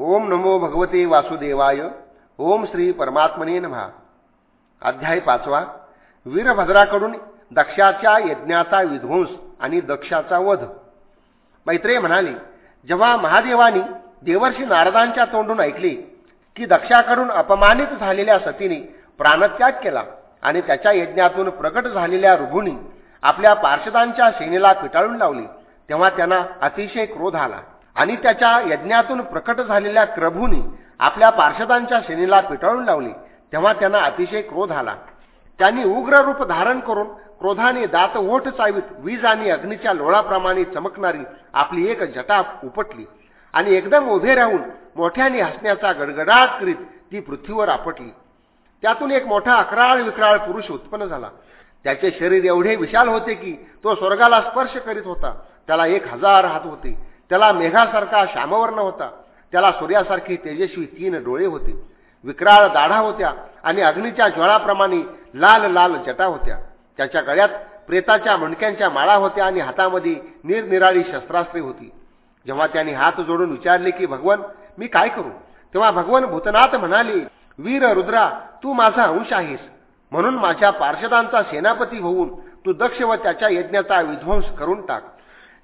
ओम नमो भगवते वासुदेवाय ओम श्री परमात्मने नमहा अध्याय पाचवा. वीरभद्राकडून दक्षाच्या यज्ञाचा विध्वंस आणि दक्षाचा वध. मैत्रेय म्हणाले जेव्हा महादेवानी देवर्षी नारदांच्या तोंडून ऐकले की दक्षाकडून अपमानित झालेल्या सतीने प्राणत्याग केला आणि त्याच्या यज्ञातून प्रकट झालेल्या रुभुनी आपल्या पार्षदांच्या सेनेला पिटाळून लावली तेव्हा त्यांना अतिशय क्रोध आला. आणि त्याच्या यज्ञातून प्रकट झालेल्या क्रभूने आपल्या पार्षदांच्या सेनेला पिटाळून लावली. तेव्हा त्यांना अतिशय क्रोध आला. त्यांनी उग्र रूप धारण करून क्रोधाने दात ओठ चावीत वीज आणि अग्नीच्या लोळाप्रमाणे चमकणारी आपली एक जटा उपटली आणि एकदम उभे राहून मोठ्याने हसण्याचा गडगडाट करीत ती पृथ्वीवर आपटली. त्यातून एक मोठा अकराळ विक्राळ पुरुष उत्पन्न झाला. त्याचे शरीर एवढे विशाल होते की तो स्वर्गाला स्पर्श करीत होता. त्याला एक हजार हात होते. त्याला मेघासारखा श्यामवर्ण होता. त्याला सूर्यासारखे तेजस्वी तीन डोळे होते. विक्राळ दाढा होत्या आणि अग्नीच्या ज्वाळाप्रमाणे लाल लाल जटा होत्या. त्याच्या गळ्यात प्रेताच्या मणक्यांच्या माळा होत्या आणि हातामध्ये निरनिराळी शस्त्रास्त्रे होती. जेव्हा त्यांनी हात जोडून विचारले की भगवान मी काय करू? तेव्हा भगवान भूतनाथ म्हणाले वीर रुद्रा तू माझा अंश आहेस. म्हणून माझ्या पार्षदांचा सेनापती होऊन तू दक्ष व त्याच्या यज्ञाचा विध्वंस करून टाक.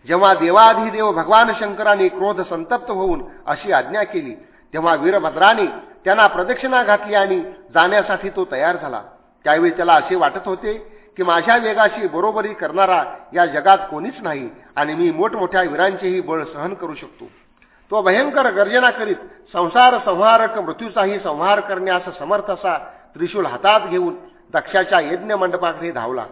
जेव्हा देवाधिदेव भगवान शंकराने क्रोध संतप्त होऊन अशी आज्ञा केली तेव्हा वीरभद्राने त्यांना प्रदक्षिणा घातली आणि जाण्यासाठी तो तयार झाला. त्यावेळी त्याला असे वाटत होते की माझ्या वेगाशी बरोबरी करणारा या जगात कोणीच नाही आणि मी मोठमोठ्या वीरांचेही बळ सहन करू शकतो. तो भयंकर गर्जना करीत संसार संहारक मृत्यूचाही संहार करण्यास समर्थ असा त्रिशूल हातात घेऊन दक्षाच्या यज्ञ मंडपाकडे धावला.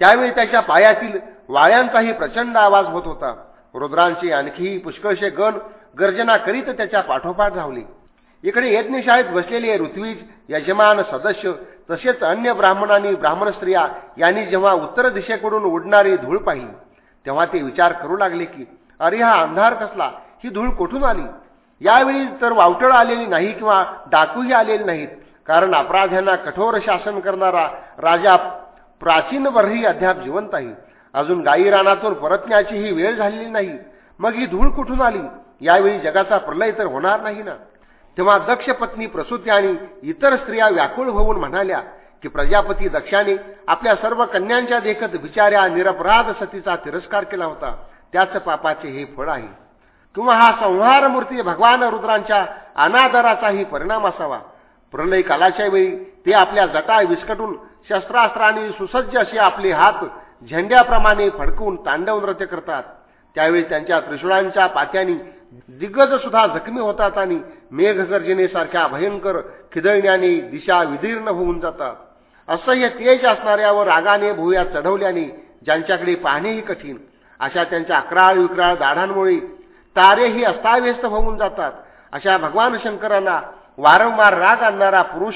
त्यावेळी त्याच्या पायातील वाळ्यांचाही प्रचंड आवाज होत होता. रुद्रांचे आणखीही पुष्कळशे गण गर्जना करीत त्याच्या पाठोपाठ धावले. इकडे यज्ञशाळेत बसलेले ऋत्वीज यजमान सदस्य तसेच अन्य ब्राह्मण आणि ब्राह्मण स्त्रिया यांनी जेव्हा उत्तर दिशेकडून उडणारी धूळ पाहिली तेव्हा ते विचार करू लागले की अरे हा अंधार कसला? ही धूळ कुठून आली? यावेळी तर वावटळ आलेली नाही किंवा डाकूही आलेली नाहीत. कारण अपराध्यांना कठोर शासन करणारा राजा प्राचीन वरही अद्याप जिवंत आहे. अजून गायी रानातून परतण्याची ही वेळ झालेली नाही. मग ही धूळ कुठून आली? यावेळी जगाचा प्रलय तर होणार नाही ना? तेव्हा दक्ष पत्नी प्रसूती आणि इतर स्त्रिया व्याकुळ होऊन म्हणाल्या की प्रजापती दक्षाने आपल्या सर्व कन्यांच्या देखत विचार्या निरपराध सतीचा तिरस्कार केला होता. त्याच पापाचे हे फळ आहे. किंवा हा संहार मूर्ती भगवान रुद्रांच्या अनादराचाही परिणाम असावा. प्रलय कालाच्या वेळी ते आपल्या जटा विस्कटून शस्त्रास्त्रांनी सुसज्ज असे आपले हात झेंड्याप्रमाणे फडकून तांडव नृत्य करतात. त्यावेळी त्यांच्या त्रिशूळांच्या पात्यांनी दिग्गज सुद्धा जखमी होतात आणि मेघगर्जनेसारख्या भयंकर खिदळण्याने दिशा विदीर्ण होऊन जातात. असह्य तेज असणाऱ्या व रागाने भुया चढवल्याने ज्यांच्याकडे पाहणेही कठीण अशा त्यांच्या अकराळ विक्राळ दाढांमुळे तारेही अस्ताव्यस्त होऊन जातात. अशा भगवान शंकरांना वारंवार राग आणणारा पुरुष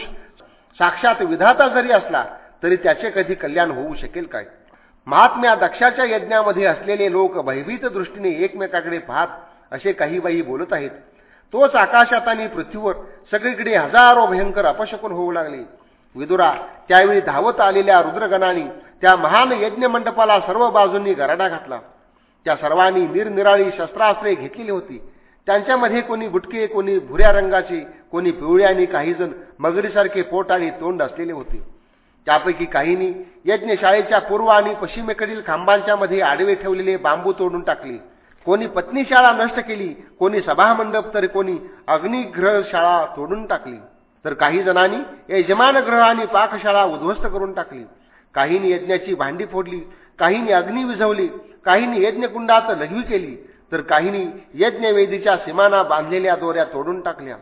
साक्षात विधाता जरी असला तरी त्याचे कधी कल्याण होऊ शकेल काय? महात्म्या दक्षाच्या यज्ञामध्ये असलेले लोक भयभीत दृष्टीने एकमेकाकडे पाहत असे काही बाई बोलत आहेत. तोच आकाशात आणि पृथ्वीवर सगळीकडे हजारो भयंकर अपशकून होऊ लागले. विदुरा त्यावेळी धावत आलेल्या रुद्रगणाने त्या महान यज्ञ मंडपाला सर्व बाजूंनी गराडा घातला. त्या सर्वांनी निरनिराळी शस्त्रास्त्रे घेतलेली होती. त्यांच्यामध्ये कोणी गुटके कोणी भुऱ्या रंगाचे कोणी पिवळ्या आणि काहीजण मगरीसारखे पोट आणि तोंड असलेले होते. त्यापैकी काहींनी यज्ञशाळेच्या पूर्व आणि पश्चिमेकडील खांबांच्या मध्ये आडवे ठेवलेले बांबू तोडून टाकले. कोणी पत्नीशाळा नष्ट केली कोणी सभामंडप तर कोणी अग्निग्रह शाळा तोडून टाकली. तर काही जणांनी यजमान ग्रह आणि पाकशाळा उद्ध्वस्त करून टाकली. काहींनी यज्ञाची भांडी फोडली काहींनी अग्नी विझवली काहींनी यज्ञकुंडात लघवी केली. तर काहींनी यज्ञवेदीच्या सीमाना बांधलेल्या दोऱ्या तोडून टाकल्या.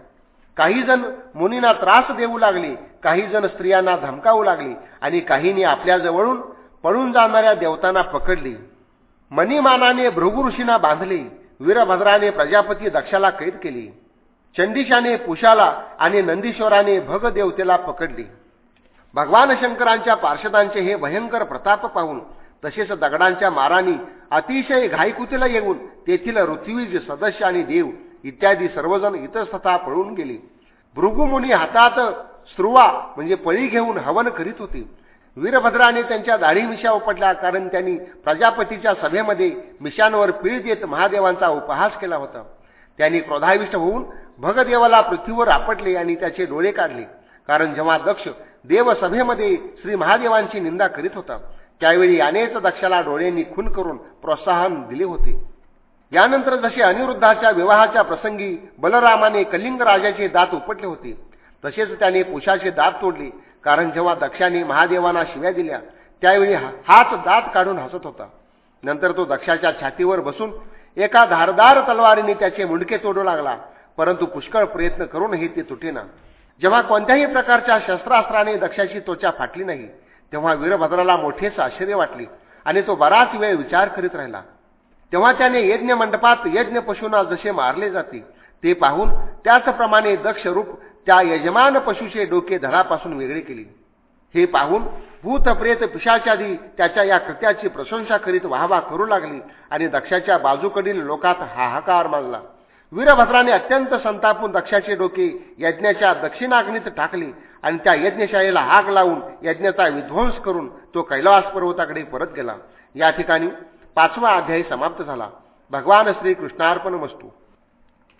काही जण मुनींना त्रास देऊ लागले काही जण स्त्रियांना धमकावू लागले आणि काहींनी आपल्या जवळून पळून जाणाऱ्या देवतांना पकडले. मनीमानाने भृगु ऋषींना बांधले वीरभद्राने प्रजापती दक्षाला कैद केली. चंडिशाने पुषाला आणि नंदीश्वराने भग देवतेला पकडले. भगवान शंकरांच्या पार्षदांचे हे भयंकर प्रताप पाहून तसेच दगडांच्या मारानी अतिशय घाईकुतीला येऊन तेथील ऋत्वीज सदस्य आणि देव इत्यादी सर्वजण इतस्तथा पळून गेले. भृगुमुनी हातात स्त्रुवा म्हणजे पळी घेऊन हवन करीत होते. वीरभद्राने त्यांच्या दाढी मिशा उपटल्या कारण त्यांनी प्रजापतीच्या सभेमध्ये मिशांवर पीळ देत महादेवांचा उपहास केला होता. त्यांनी क्रोधाविष्ट होऊन भगदेवाला पृथ्वीवर आपटले आणि त्याचे डोळे काढले. कारण जेव्हा दक्ष देवसभेमध्ये श्री महादेवांची निंदा करीत होता त्यावेळी अनेक दक्षाला डोळ्यांनी खून करून प्रोत्साहन दिले होते. यानंतर जसे अनिरुद्धाच्या विवाहाच्या प्रसंगी बलरामाने कलिंग राजाचे दात उपटले होते तसेच त्याने पुषाचे दात तोडले. कारण जेव्हा दक्षाने महादेवांना शिव्या दिल्या त्यावेळी हाच दात काढून हसत होता. नंतर तो दक्षाच्या छातीवर बसून एका धारदार तलवारीने त्याचे मुंडके तोडू लागला. परंतु पुष्कळ प्रयत्न करूनही ते तुटेना. जेव्हा कोणत्याही प्रकारच्या शस्त्रास्त्राने दक्षाची त्वचा फाटली नाही तेव्हा वीरभद्राला मोठेच आश्चर्य वाटले आणि तो बराच वेळ विचार करीत राहिला. तेव्हा त्याने यज्ञ मंडपात यज्ञ पशूंना जसे मारले जाते ते पाहून त्याचप्रमाणे दक्षरूप त्या यजमान पशूचे डोके धरापासून वेगळे केले. हे पाहून भूतप्रेत पिशाच्यादी त्याच्या या कृत्याची प्रशंसा करीत वाहवा करू लागली आणि दक्षाच्या बाजूकडील लोकात हाहाकार मानला. वीरभद्राने अत्यंत संतापून दक्षाचे डोके यज्ञाच्या दक्षिणाग्नीत टाकले आणि त्या यज्ञशाळेला आग लावून यज्ञाचा विध्वंस करून तो कैलास पर्वताकडे परत गेला. या ठिकाणी पाचवा अध्यायी समाप्त झाला. भगवान श्री कृष्णार्पण वस्तू